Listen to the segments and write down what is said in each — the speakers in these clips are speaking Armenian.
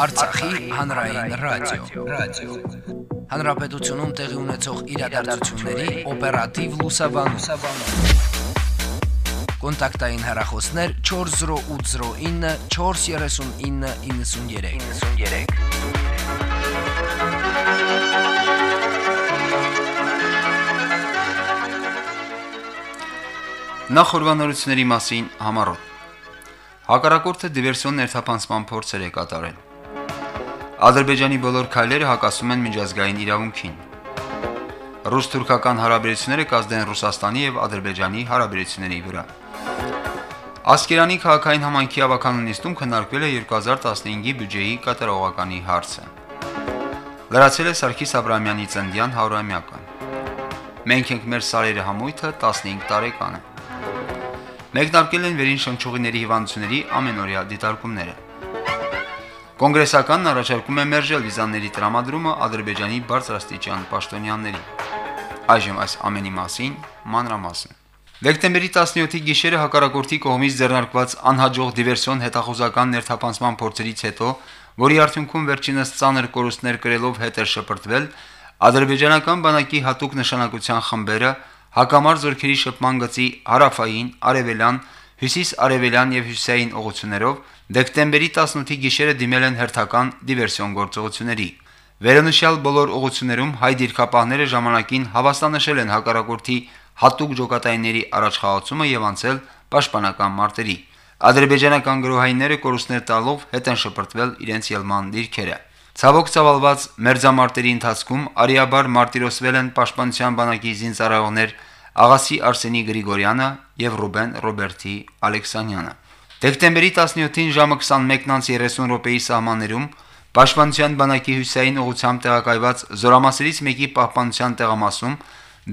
Արցախի հանրային ռադիո, ռադիո։ Հանրապետությունում տեղի ունեցող իրադարձությունների օպերատիվ լուսաբանում։ Կոնտակտային հեռախոսներ 40809 43993։ 93 Նախորbanությունների մասին համառոտ։ Հակառակորդը դիվերսիոն ներթափանցման փորձեր է կատարել։ Ադրբեջանի բոլոր քայլերը հակասում են միջազգային իրավունքին։ Ռուս-թուրքական հարաբերությունները կազդեն Ռուսաստանի եւ Ադրբեջանի հարաբերությունների վրա։ Ասկերանի քաղաքային համայնքի ավականու նիստում քննարկվել է 2015-ի բյուջեի կատարողականի հարցը։ Լրացել է Սարգիս Աբրահամյանի ծննդյան 100-ամյակը։ Մենք ենք մեր սարերը համույթը 15 տարեկան է։ Մեկնարկել են վերին շնչուղիների հիվանդությունների ամենօրյա դիտարկումները։ Կոնգրեսականն առաջարկում է մերժել վիզաների տրամադրումը Ադրբեջանի բարձրաստիճան պաշտոնյաններին։ Այժմ այս ամենի մասին մանրամասն։ Դեկտեմբերի 17-ի գիշերը հակառակորդի կողմից ձեռնարկված անհաջող դիվերսիոն հետախուզական ներթափանցման փորձերից հետո, որի արդյունքում վերջինս ծանր կորուստներ կրելով հետ էր շպրտվել, ադրբեջանական բանակի հատուկ նշանակության խմբերը հակամարտ զորքերի շփման գծի հարավային, արևելյան, հյուսիս-արևելյան եւ հյուսիսային ուղություններով դեկտեմբերի 18-ի գիշերը դիմել են հերթական դիվերսիոն գործողությունների։ Վերոնշյալ բոլոր ուղություններում հայ դիրքապահները ժամանակին հավաստանշել են հակառակորդի հատուկ ջոկատայինների առաջխաղացումը եւ անցել պաշտպանական մարտերի։ Ադրբեջանական գրոհայինները կորուստներ տալով հետ են շպրտվել իրենց ելման դիրքերը։ Ցավոք ցավալված մերձամարտերի ընթացքում արիաբար մարտիրոսվել են պաշտպանության բանակի զինծառայողներ Աղասի Արսենի Գրիգորյանը եւ Ռուբեն Ռոբերտի Ալեքսանյանը։ Դեկտեմբերի 17-ին ժամը 21:30 րոպեի սահմաններում Պաշտպանության բանակի հյուսային ուղությամբ տեղակայված զորամասերից մեկի պահպանության տեղամասում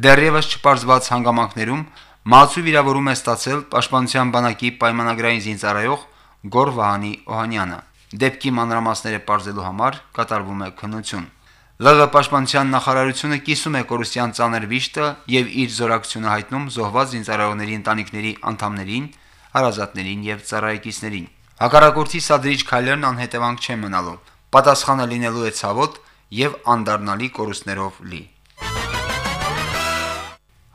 դեռևս չպարզված հանգամանքներում մահացու վիրավորում է ստացել Պաշտպանության բանակի պայմանագրային զինծառայող Գոր Վահանի Օհանյանը։ Դեպքի մանրամասները բարձելու համար կատարվում է քննություն։ ԼՂ պաշտպանության նախարարությունը կիսում է կորուսյան ցաներ վիշտը եւ իր զորակցությունը հայտնում զոհված զինծառայողների ընտանիքների անդամներին, հարազատներին եւ ծառայեկիցներին։ Հակառակորդի սադրիչ քայլերն անհետևանք չեն մնալու։ Պատասխանը լինելու է ցավոտ եւ անդառնալի կորուստներով լի։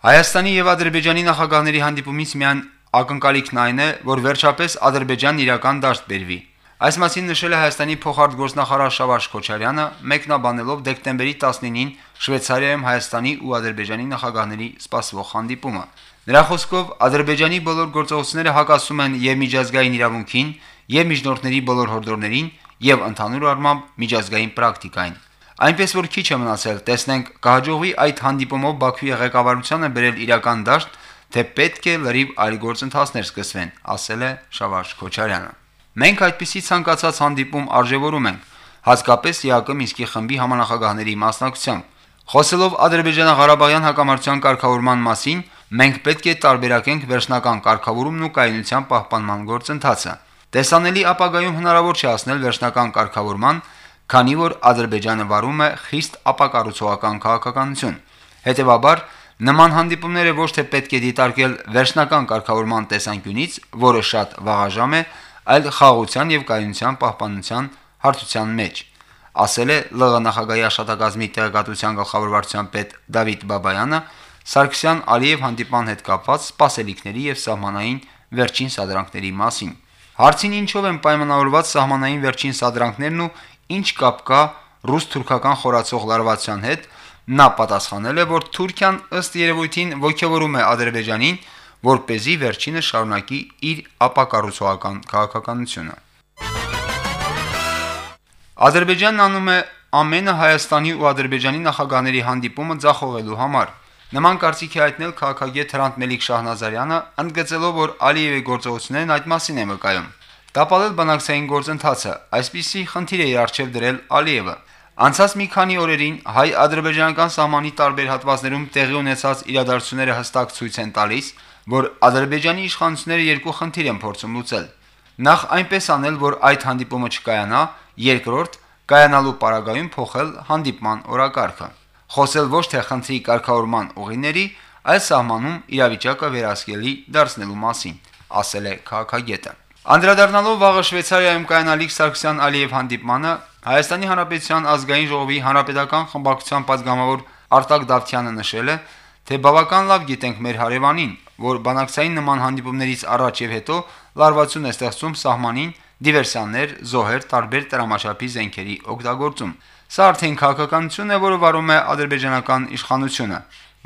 Հայաստանի եւ Ադրբեջանի նախագահների հանդիպումից միայն ակնկալիքն այն է, որ վերջապես Ադրբեջան իրական դաշտ բերվի։ Այս մասին նշել է Հայաստանի փոխարտգործնախարար Շավարժ Քոչարյանը, մեկնաբանելով դեկտեմբերի 19-ին Շվեյցարիայում Հայաստանի ու Ադրբեջանի նախագահների սպասվող հանդիպումը։ Նրա խոսքով Ադրբեջանի բոլոր գործողությունները հակասում են եւ միջազգային իրավունքին, եւ միջնորդների բոլոր հորդորներին, եւ ընդհանուր առմամբ միջազգային պրակտիկային։ Այնպես որ քիչ է մնացել, տեսնենք կհաջողվի այդ հանդիպումով Բաքվի ղեկավարությանը բերել իրական դաշտ, թե պետք է լրիվ այլ գործընթացներ սկսվեն, ասել է Շավարժ Քոչարյանը։ Մենք այդպիսի ցանկացած հանդիպում արժևորում ենք, հատկապես ԵԱԿ Մինսկի խմբի համանախագահների մասնակցությամբ։ Խոսելով Ադրբեջանա-Ղարաբաղյան հակամարտության կարգավորման մասին, մենք պետք է տարբերակենք վերջնական կարգավորումն ու կայունության պահպանման գործընթացը։ Տեսանելի ապագայում հնարավոր չէ հասնել վերջնական կարգավորման, քանի որ Ադրբեջանը վարում է խիստ ապակառուցողական քաղաքականություն։ Հետևաբար նման հանդիպումները ոչ թե պետք է դիտարկել վերջնական կարգավորման տեսանկյունից, որը շատ վաղաժամ է, այլ խաղաղության եւ կայունության պահպանության հարթության մեջ, ասել է ԼՂ նախագահի աշտակազմի տեղեկատվության գլխավոր վարչության պետ Դավիթ Բաբայանը Սարգսյան-Ալիև հանդիպան հետ կապված սպասելիքների եւ սահմանային վերջին սադրանքների մասին։ Հարցին ինչով են պայմանավորված սահմանային վերջին սադրանքներն ու ինչ կապ կա ռուս-թուրքական խորացող լարվածության հետ, նա պատասխանել է, որ Թուրքիան ըստ երևույթին ողջևորում է Ադրբեջանին, որ เป զի վերջինը շարունակի իր ապակառուցողական քաղաքականությունը։ Ադրբեջանն անում է ամենը Հայաստանի ու Ադրբեջանի նախագահների հանդիպումը ձախողելու համար։ Նման կարծիքի հայտնել քաղաքագետ Հրանտ Մելիք Շահնազարյանը, ընդգծելով, որ Ալիևի գործողություններն այդ մասին է վկայում։ Տապալել բանակցային գործընթացը, այսպիսի խնդիր է իարչև դրել Ալիևը։ Անցած մի քանի օրերին հայ-ադրբեջանական սահմանի տարբեր հատվածներում տեղի ունեցած իրադարձությունները հստակ ցույց են տալիս, որ Ադրբեջանի իշխանությունները երկու խնդիր են փորձում լուծել. նախ այնպես անել, որ այդ հանդիպումը չկայանա, երկրորդ կայանալու պարագայում փոխել հանդիպման օրակարգը։ Խոսել ոչ թե խնդրի կարգավորման ուղիների, այլ սահմանում իրավիճակը վերահսկելի դարձնելու մասին, ասել է քաղաքագետը։ Անդրադառնալով վաղը Շվեյցարիայում կայանալիք Սարգսյան-Ալիև հանդիպմանը, Հայաստանի Հանրապետության ազգային ժողովի հանրապետական խմբակցության պատգամավոր Արտակ Դավթյանը նշել է, թե բավական լավ գիտենք մեր հարևանին, որ բանակցային նման հանդիպումներից առաջ եւ հետո լարվածություն է ստեղծում սահմանին դիվերսիաներ, զոհեր, տարբեր տրամաշապի զենքերի օգտագործում։ Սա արդեն քաղաքականություն է, որը վարում է ադրբեջանական իշխանությունը։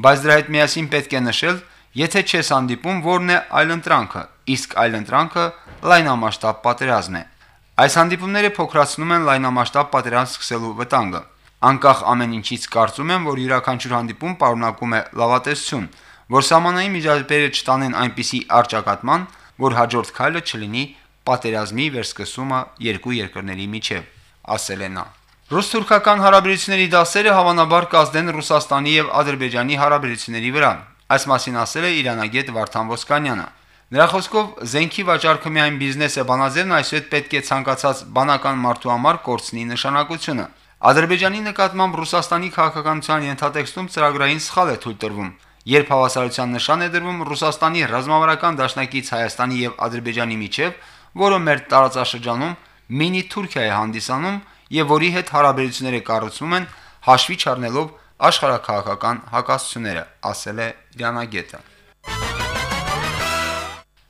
Բայց դրա հետ միասին պետք է նշել, եթե չես հանդիպում, որն է այլընտրանքը, իսկ այլընտրանքը լայնամասշտաբ պատերազմ է։ Այս հանդիպումները փոքրացնում են լայնամասշտաբ պատերազմ սկսելու վտանգը։ Անկախ ամեն ինչից կարծում եմ, որ յուրաքանչյուր հանդիպում պարունակում է լավատեսություն, որ սահմանային միջազգերը չտանեն այնպիսի արճակատման, որ հաջորդ քայլը չլինի պատերազմի վերսկսումը երկու երկրների միջև, ասել է նա։ Ռուս-թուրքական հարաբերությունների դասերը հավանաբար կազդեն Ռուսաստանի եւ Ադրբեջանի հարաբերությունների վրա։ Այս մասին ասել է Իրանագետ Վարդան Ոսկանյանը։ Նրա խոսքով զենքի վաճառքը միայն բիզնես է, բանաձևն այսուհետ պետք է ցանկացած բանական մարդու համար կորցնի նշանակությունը։ Ադրբեջանի նկատմամբ Ռուսաստանի քաղաքականության ենթատեքստում ծրագրային սխալ է թույլ տրվում, երբ հավասարության նշան է դրվում Ռուսաստանի ռազմավարական դաշնակից Հայաստանի եւ Ադրբեջանի միջև, որը մեր տարածաշրջանում մինի Թուրքիա է հանդիսանում եւ որի հետ հարաբերությունները կառուցվում են հաշվի չառնելով աշխարհակաղակական հակասությունները, ասել է Լյանագետը։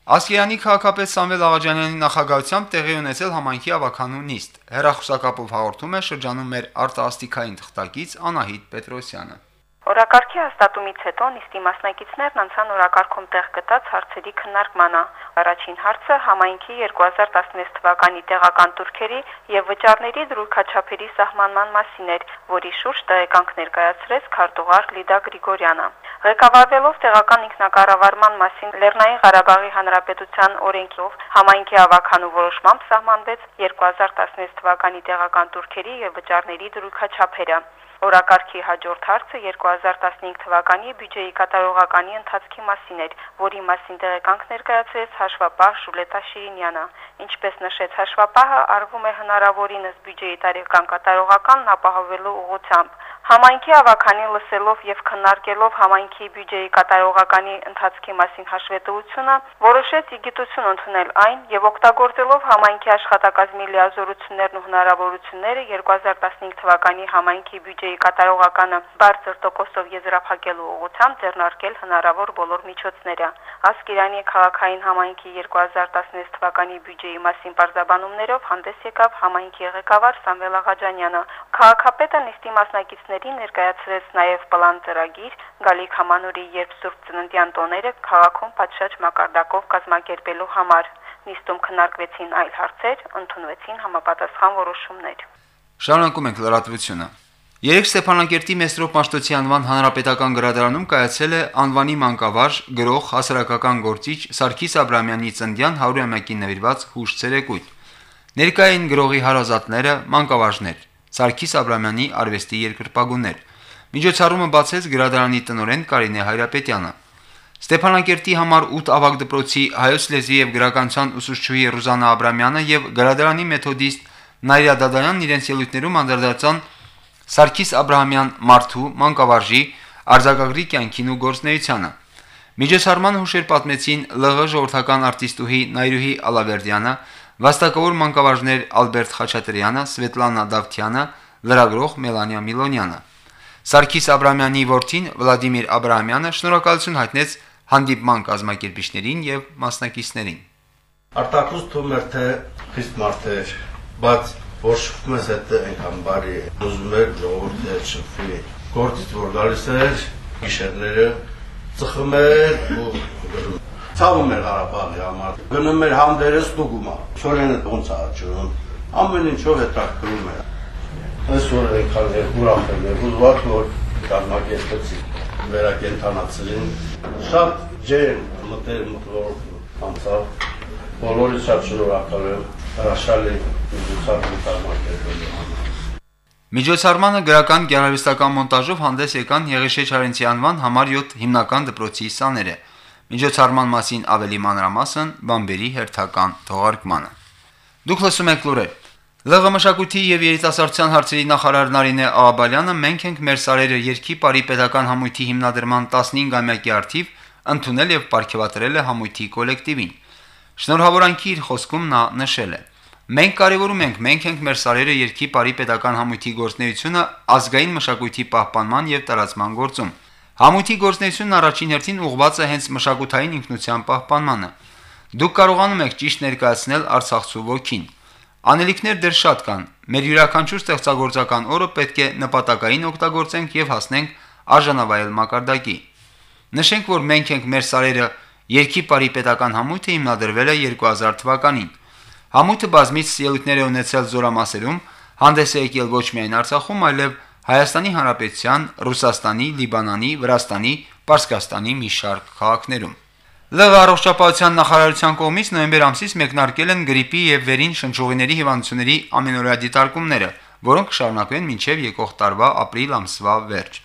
Ասկերանի քաղաքապետ Սամվել Աղաջանյանի նախագահությամբ տեղի ունեցել համայնքի ավականու նիստ։ Հերախոսակապով հաղորդում է շրջանում մեր արտասթիկային թղթակից Անահիտ Պետրոսյանը։ Օրակարգի հաստատումից հետո նիստի մասնակիցներն անցան օրակարգում տեղ գտած հարցերի քննարկմանը։ Առաջին հարցը համայնքի 2016 թվականի տեղական турքերի եւ վճարների դրույքաչափերի սահմանման մասին էր, որի շուրջ տեղեկանք ներկայացրեց քարտուղար Լիդա Գրիգորյանը։ Ղեկավարվելով տեղական ինքնակառավարման մասին Լեռնային Ղարաբաղի Հանրապետության օրենքով համայնքի ավականու որոշմամբ սահմանվեց 2016 թվականի տեղական турքերի եւ վճարների դրույքաչափերը։ Օրակարգի հաջորդ հարցը 2015 թվականի բյուջեի կատարողականի ընթացքի մասին էր, որի մասին տեղեկանք ներկայացրեց հաշվապահ Ժուլետա Շիրինյանը։ Ինչպես նշեց հաշվապահը, արվում է հնարավորինս բյուջեի տարեկան կատարողականն ապահովելու ուղղությամբ։ Համայնքի ավականին լսելով եւ քննարկելով համայնքի բյուջեի կատարողականի ընթացքի մասին հաշվետվությունը, որոշեց իգիտություն ընդունել այն եւ օգտագործելով համայնքի աշխատակազմի լիազորություններն ու հնարավորությունները 2015 թվականի համայնքի բյուջեի կատարողականը բարձր տոկոսով եզրափակելու ուղղությամբ ձեռնարկել հնարավոր բոլոր միջոցները։ Ասկերանի քաղաքային համայնքի 2016 թվականի բյուջեի մասին բարձաբանումներով հանդես եկավ համայնքի ղեկավար Սամվել Աղաջանյանը։ Քաղաքապետը նիստի մասնակիցների ուսանողներին ներկայացրեց նաև պլան ծրագիր Գալիք Համանուրի երբ Սուրբ Ծննդյան տոները քաղաքում պատշաճ մակարդակով կազմակերպելու համար։ Նիստում քննարկվեցին այլ հարցեր, ընդունվեցին համապատասխան որոշումներ։ Շարունակում ենք լրատվությունը։ Երեք Ստեփանակերտի Մեսրոպ Մաշտոցի անվան հանրապետական գրադարանում կայացել է անվանի մանկավարժ գրող հասարակական գործիչ Սարգիս Աբրամյանի ծննդյան 100-ամյակին նվիրված հուշ ցերեկույթ։ Ներկային գրողի հարազատները, մանկավարժներ Սարգիս Աբրամյանի արվեստի երկրպագուներ։ Միջոցառումը բացեց գրադարանի տնօրեն Կարինե Հայրապետյանը։ Ստեփանակերտի համար 8 ավագ դպրոցի հայոց լեզվի եւ գրականության ուսուցչուհի Ռուզանա Աբրամյանը եւ գրադարանի մեթոդիստ Նայրա Դադայանն իրենց ելույթներում անդրադարձան Սարգիս Աբրահամյան Մարթու մանկավարժի արձակագրի կյանքին ու գործնեությանը։ Միջոցառման հուշեր պատմեցին ԼՂ ժողովրդական արտիստուհի Նայրուհի Ալավերդյանը, Վաստակավոր մանկավարժներ Ալբերտ Խաչատրյանը, Սվետլանա Դավթյանը, լրագրող Մելանիա Միլոնյանը։ Սարգիս Աբրամյանի որդին Վլադիմիր Աբրահամյանը շնորհակալություն հայտնեց հանդիպման կազմակերպիչներին եւ մասնակիցներին։ Արտակուս թվում էր թե խիստ մարդ էր, բայց որ շփվում ես հետ այնքան բարի, ուզում էր ժողովրդի հետ շփվի։ Գործից որ գալիս էր գիշերները ծխում էր ու գրում ցավում էր Ղարաբաղի համար։ Գնում էր հանդերս դուգումա։ Չորենը ոնց է աճում։ Ամեն ինչով տրակտորում էր։ Այսօր այնքան ուրախ եմ եղել, որ կազմակերպեցի վերակենդանացրին։ Շատ ջեր մտեր մտվոր անցավ։ Բոլորի շատ շնորհակալ եմ հրաշալի միջոցառում կազմակերպելու համար։ Միջոցառմանը գրական գեղարվեստական մոնտաժով հանդես եկան Եղիշե Չարենցի անվան համար 7 հիմնական դպրոցի սաները։ Միջոցառման մասին ավելի մանրամասն Բամբերի հերթական թողարկմանը։ Դուք լսում եք լուրեր։ ԼՂ մշակույթի եւ երիտասարդության հարցերի նախարար Նարինե Աղաբալյանը մենք ենք մեր սարերը երկի բարի pedagogan համույթի հիմնադրման 15-ամյակի արդիվ ընդունել եւ ապարգևատրել է համույթի կոլեկտիվին։ Շնորհավորանքի իր խոսքում նա նշել է. Մենք կարևորում ենք, մենք ենք մեր սարերը երկի բարի pedagogan համույթի գործնեությունը ազգային մշակույթի պահպանման եւ տարածման գործում։ Համույթի գործնեությունն առաջին հերթին ուղղված է հենց մշակութային ինքնության պահպանմանը։ Դուք կարողանում եք ճիշտ ներկայացնել Արցախցու ոգին։ Անելիքներ դեռ շատ կան։ Մեր յուրաքանչյուր ստեղծագործական օրը պետք է նպատակային օգտագործենք եւ հասնենք արժանավայել մակարդակի։ Նշենք, որ մենք ենք մեր սարերը երկի բարի pedagogan համույթը հիմնադրվել է 2000 թվականին։ Համույթը բազմից ելույթներ է ունեցել Զորամասերում, հանդես է եկել ոչ միայն Արցախում, այլև Հայաստանի Հանրապետության, Ռուսաստանի, Լիբանանի, Վրաստանի, Պարսկաստանի մի շարք քաղաքներում։ ԼՂ առողջապահության նախարարության կողմից նոյեմբեր ամսից մեկնարկել են գրիպի եւ վերին շնչուղիների հիվանդությունների ամենօրյա դիտարկումները, որոնք կշարունակվեն մինչեւ եկող տարվա ապրիլ ամսվա վերջ։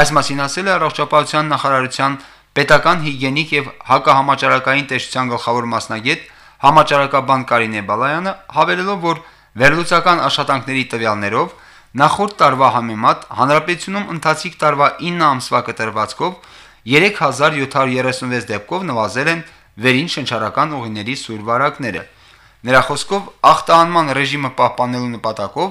Այս մասին ասել է առողջապահության նախարարության պետական հիգիենիկ եւ հակահամաճարակային տեսչության գլխավոր մասնագետ համաճարակաբան Կարինե Բալայանը, հավելելով, որ վերլուծական աշխատանքների տվյալներով նախորդ տարվա համեմատ հանրապետությունում ընթացիկ տարվա 9 ամսվա կտրվածքով 3736 դեպքով նվազել են վերին շնչառական ուղիների սուր վարակները։ Նրա խոսքով ախտահանման ռեժիմը պահպանելու նպատակով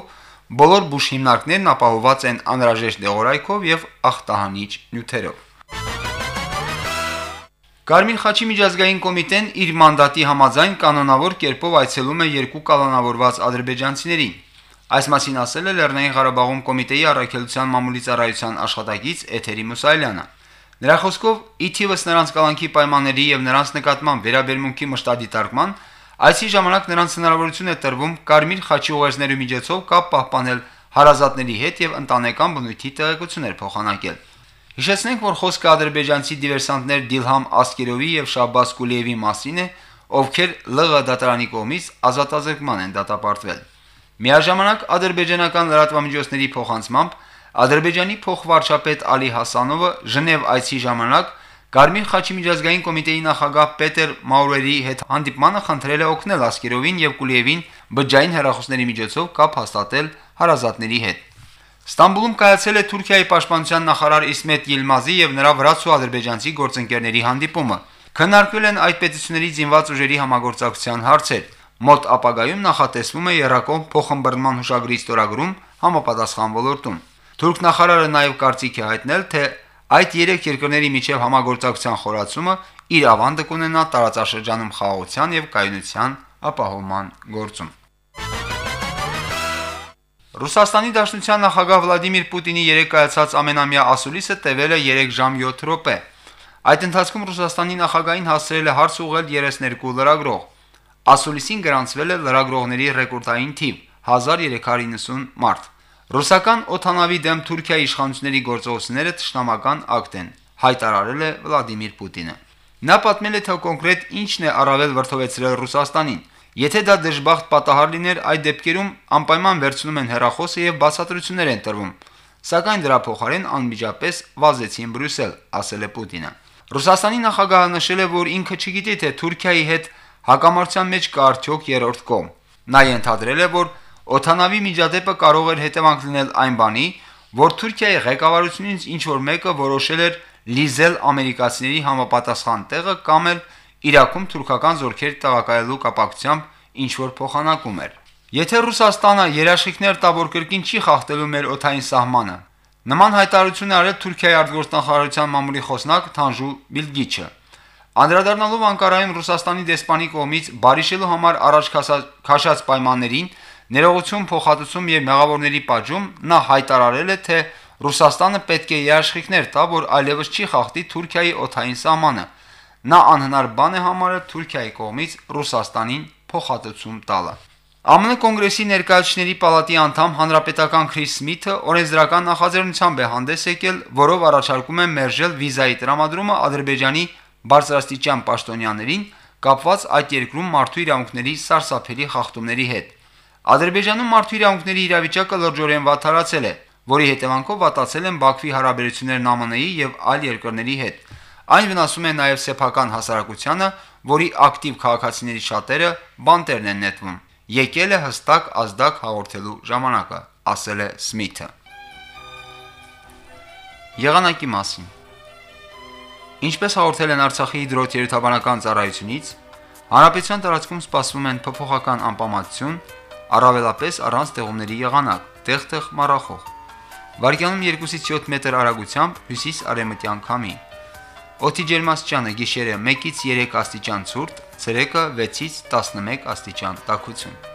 բոլոր բուժ հիմնարկներն ապահովված են անհրաժեշտ դեղորայքով եւ ախտահանիչ նյութերով։ Կարմիր խաչի միջազգային կոմիտեն իր մանդատի համաձայն կանոնավոր կերպով այցելում է երկու կալանավորված ադրբեջանցիներին։ Այս մասին ասել է Լեռնային Ղարաբաղում կոմիտեի առաքելության մամուլի ծառայության աշխատակից Էթերի Մուսայելյանը։ Նրա խոսքով ի թիվս նրանց կալանքի պայմանների եւ նրանց նկատմամբ վերաբերմունքի մշտադիտարկման այսի ժամանակ նրանց հնարավորություն է տրվում Կարմիր խաչի ուղերձների միջոցով կապ պահպանել հարազատների հետ եւ ընտանեկան բնույթի տեղեկություններ փոխանակել։ Հիշեցնենք, որ խոսքը ադրբեջանցի դիվերսանտներ Դիլհամ Ասկերովի եւ Շաբաս Կուլիևի մասին է, ովքեր ԼՂ դատարանի կողմից ազատազրկման են դատապարտվել։ Միաժամանակ ադրբեջանական լրատվամիջոցների փոխանցմամբ Ադրբեջանի փոխվարչապետ Ալի Հասանովը Ժնև այցի ժամանակ Կարմիր խաչի միջազգային կոմիտեի նախագահ Պետեր Մաուրերի հետ հանդիպմանը խնդրել է օգնել Ասկերովին եւ Կուլիևին բջջային հերախոսների միջոցով կապ հաստատել հարազատների հետ։ Ստամբուլում կայացել է Թուրքիայի պաշտպանության նախարար Իսմետ Յիլմազի եւ նրա վրացու ադրբեջանցի գործընկերների հանդիպումը։ Քննարկվել են այդ պետությունների զինված ուժերի համագործակցության հարցեր։ Մոտ ապագայում նախատեսվում է Երակոմ փոխմբռնման հուշագրի ստորագրում համապատասխան ոլորտում։ Թուրք նախարարը նաև կարծիք է հայտնել, թե այդ երեք երկրների միջև համագործակցության խորացումը իր ավանդը կունենա տարածաշրջանում խաղաղության եւ կայունության ապահովման գործում։ Ռուսաստանի Դաշնության նախագահ Վլադիմիր Պուտինի երեք կայացած ամենամյա ասուլիսը տևել է 3 ժամ 7 րոպե։ Այդ ընթացքում Ռուսաստանի նախագահին հասցրել է հարց ուղղել 32 լրագրող։ Ասուլիսին գրանցվել է լրագրողների ռեկորդային թիվ 1390 մարդ։ Ռուսական օթանավի դեմ Թուրքիայի իշխանությունների գործողությունները ճշնամական ակտ են, հայտարարել է Վլադիմիր Պուտինը։ Նա պատմել է, թե կոնկրետ ինչն է առավել վրթովեցրել Ռուսաստանին։ Եթե դա դժբախտ պատահար լիներ, այդ դեպքերում անպայման վերցնում են հերախոսը եւ բացատրություններ են տրվում։ Սակայն դրա փոխարեն անմիջապես վազեցին Բրյուսել, ասել է Պուտինը։ Ռուսաստանի նախագահը նշել է, որ ինքը չգիտի, թե Թուրքիայի հետ հակամարտության մեջ կա արդյոք երրորդ կողմ։ Նա ենթադրել է, որ Օթանավի միջադեպը կարող էր հետևանք լինել այն բանի, որ Թուրքիայի ղեկավարությունից ինչ որ մեկը որոշել էր լիզել ամերիկացիների համապատասխան տեղը կամ էլ Իրաքում թուրքական զորքեր տեղակայելու կապակցությամբ ինչ որ փոխանակում էր։ Եթե Ռուսաստանը երաշխիքներ տա, որ կրկին չի խախտելու մեր օթային սահմանը, նման հայտարարություն արել Թուրքիայի արտգործնախարարության մամուլի խոսնակ Թանժու Բիլգիչը։ Անդրադառնալով Անկարայում Ռուսաստանի դեսպանի կողմից բարիշելու համար առաջ քաշած պայմաններին Ներողություն, փոխհատուցում եւ մեղավորների պատժում նա հայտարարել է, թե Ռուսաստանը պետք է երաշխիքներ տա, որ այլևս չի խախտի Թուրքիայի օթային սահմանը։ Նա անհնար բան է համարել Թուրքիայի կողմից Ռուսաստանին փոխհատուցում տալը։ ԱՄՆ կոնգրեսի ներկայացուցիչների պալատի անդամ հանրապետական Քրիս Սմիթը օրենսդրական նախաձեռնությամբ է հանդես եկել, որով առաջարկում է մերժել վիզայի տրամադրումը Ադրբեջանի բարձրաստիճան պաշտոնյաներին կապված այդ երկրում մարդու իրավունքների սարսափելի խախտումների հետ։ Ադրբեջանում մարդու իրավունքների իրավիճակը լրջորեն վատթարացել է, որի հետևանքով վատացել են Բաքվի հարաբերություններն ԱՄՆ-ի եւ այլ երկրների հետ։ Այն վնասում է նաև սեփական հասարակությանը, որի ակտիվ քաղաքացիների շատերը բանտերն են նետվում։ Եկել է հստակ ազդակ հաղորդելու ժամանակը, ասել է Սմիթը։ Եղանակի մասին Ինչպես հաղորդել են Արցախի հիդրոթերապանական ծառայությունից, Հանրապետության տարածքում սպասվում են փոփոխական անպամատություն, առավելապես առանց ձեղումների եղանակ, տեղ-տեղ մառախող։ Վարկյանում 2-ից 7 մետր արագությամբ հյուսիս-արևմտյան քամի։ Օդի ջերմաստիճանը գիշերը 1-ից 3 աստիճան ցուրտ, ցերեկը 6-ից 11 աստիճան տաքություն։